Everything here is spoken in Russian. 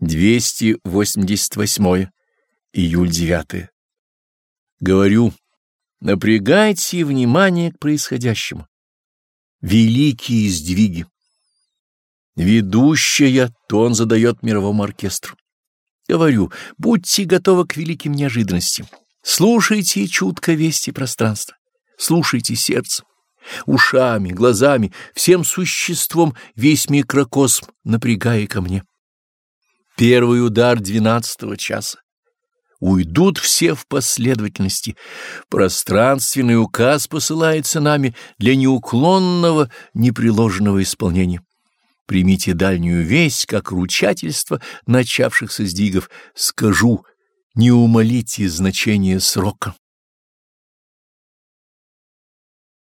288 июль 9 Говорю, напрягайте внимание к происходящему. Великие сдвиги. Ведущая тон задает мировому оркестру. Говорю, будьте готовы к великим неожиданностям. Слушайте чутко вести пространства. Слушайте сердцем, ушами, глазами, всем существом весь микрокосм, напрягая ко мне. Первый удар двенадцатого часа. Уйдут все в последовательности. Пространственный указ посылается нами для неуклонного, непреложенного исполнения. Примите дальнюю весть, как ручательство начавшихся сдвигов. Скажу, не умолите значение срока.